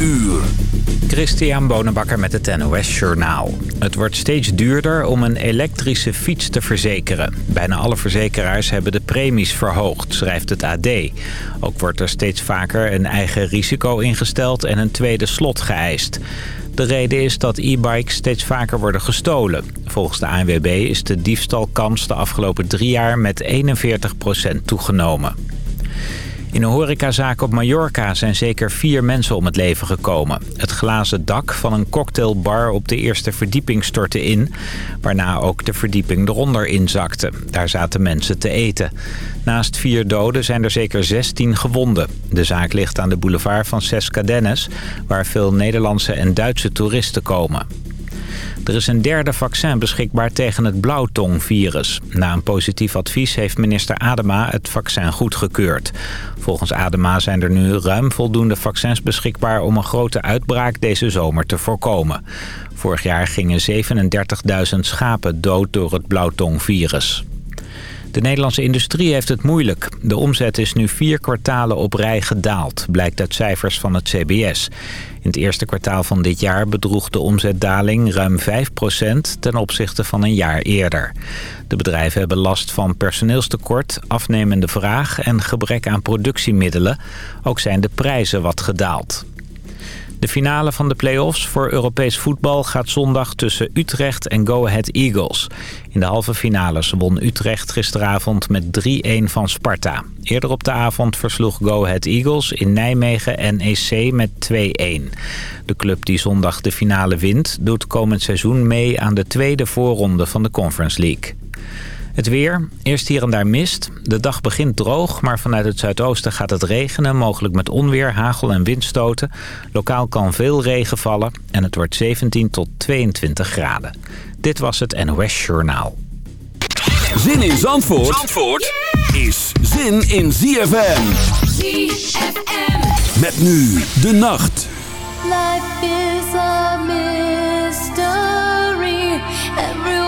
uur. Christian Bonenbakker met het NOS Journaal. Het wordt steeds duurder om een elektrische fiets te verzekeren. Bijna alle verzekeraars hebben de premies verhoogd, schrijft het AD. Ook wordt er steeds vaker een eigen risico ingesteld en een tweede slot geëist. De reden is dat e-bikes steeds vaker worden gestolen. Volgens de ANWB is de diefstalkans de afgelopen drie jaar met 41% toegenomen. In een horecazaak op Mallorca zijn zeker vier mensen om het leven gekomen. Het glazen dak van een cocktailbar op de eerste verdieping stortte in... waarna ook de verdieping eronder inzakte. Daar zaten mensen te eten. Naast vier doden zijn er zeker 16 gewonden. De zaak ligt aan de boulevard van Ses Cadenes... waar veel Nederlandse en Duitse toeristen komen. Er is een derde vaccin beschikbaar tegen het blauwtongvirus. Na een positief advies heeft minister Adema het vaccin goedgekeurd. Volgens Adema zijn er nu ruim voldoende vaccins beschikbaar... om een grote uitbraak deze zomer te voorkomen. Vorig jaar gingen 37.000 schapen dood door het blauwtongvirus. De Nederlandse industrie heeft het moeilijk. De omzet is nu vier kwartalen op rij gedaald, blijkt uit cijfers van het CBS. In het eerste kwartaal van dit jaar bedroeg de omzetdaling ruim 5% ten opzichte van een jaar eerder. De bedrijven hebben last van personeelstekort, afnemende vraag en gebrek aan productiemiddelen. Ook zijn de prijzen wat gedaald. De finale van de play-offs voor Europees voetbal gaat zondag tussen Utrecht en Go Ahead Eagles. In de halve finales won Utrecht gisteravond met 3-1 van Sparta. Eerder op de avond versloeg Go Ahead Eagles in Nijmegen NEC met 2-1. De club die zondag de finale wint doet komend seizoen mee aan de tweede voorronde van de Conference League. Het weer, eerst hier en daar mist. De dag begint droog, maar vanuit het zuidoosten gaat het regenen. Mogelijk met onweer, hagel en windstoten. Lokaal kan veel regen vallen en het wordt 17 tot 22 graden. Dit was het NOS Journaal. Zin in Zandvoort, Zandvoort is zin in ZFM. ZFM. Met nu de nacht. Life is a mystery. Everyone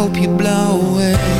hope you blow away.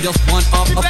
just one of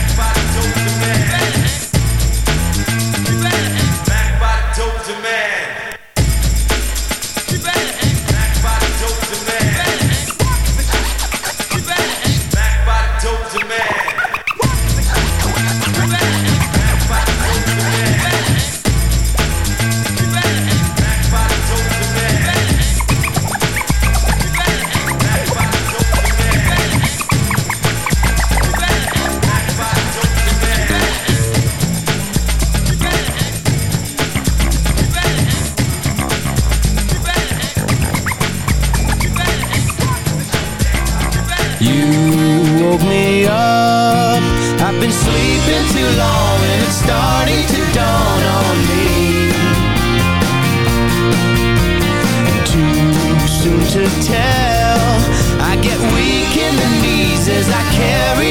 Too long and it's starting to dawn on me. Too soon to tell. I get weak in the knees as I carry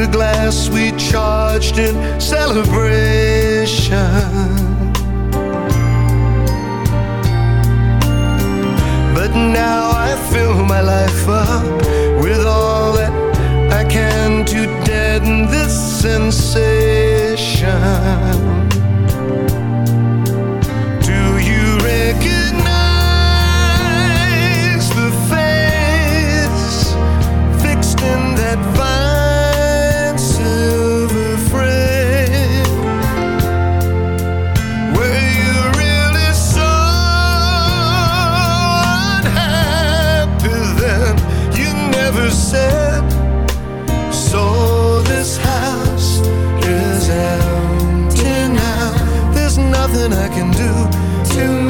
the glass we charged in celebration. But now I fill my life up with all that I can to deaden this sensation. Do you recognize the face fixed in that? to me.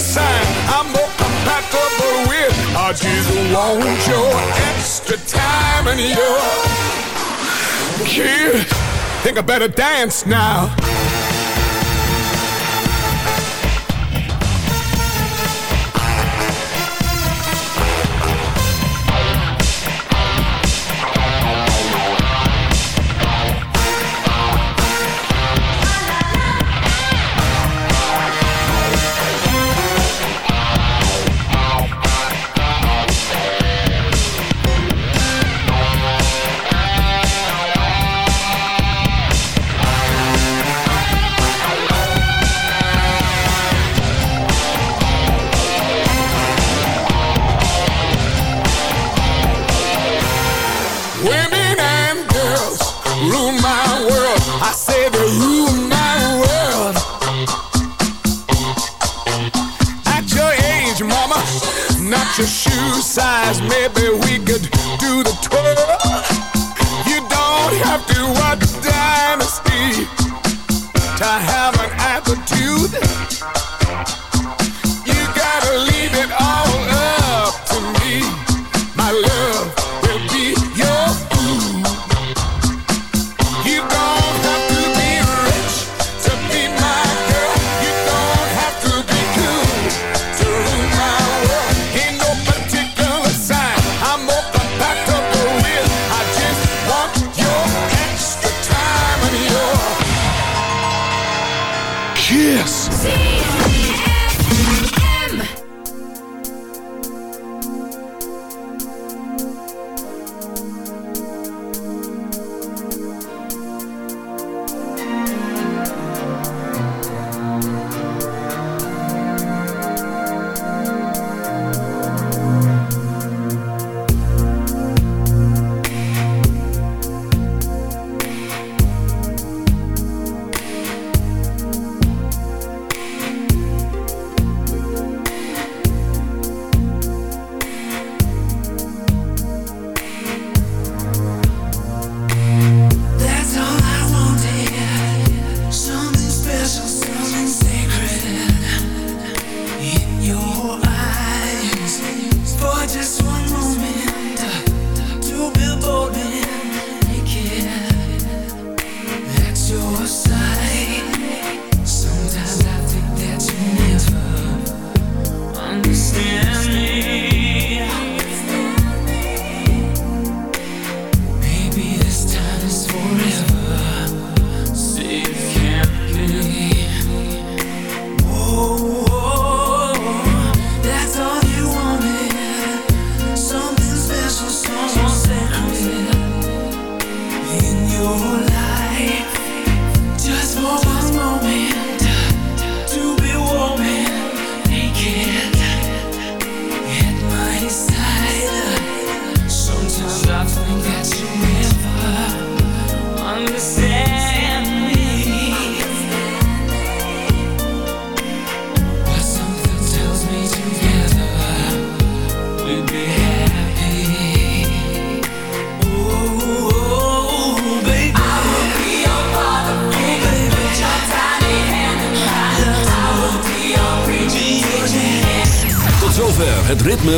Sign I'm more compatible with. I just want your extra time and your kid. Think I better dance now.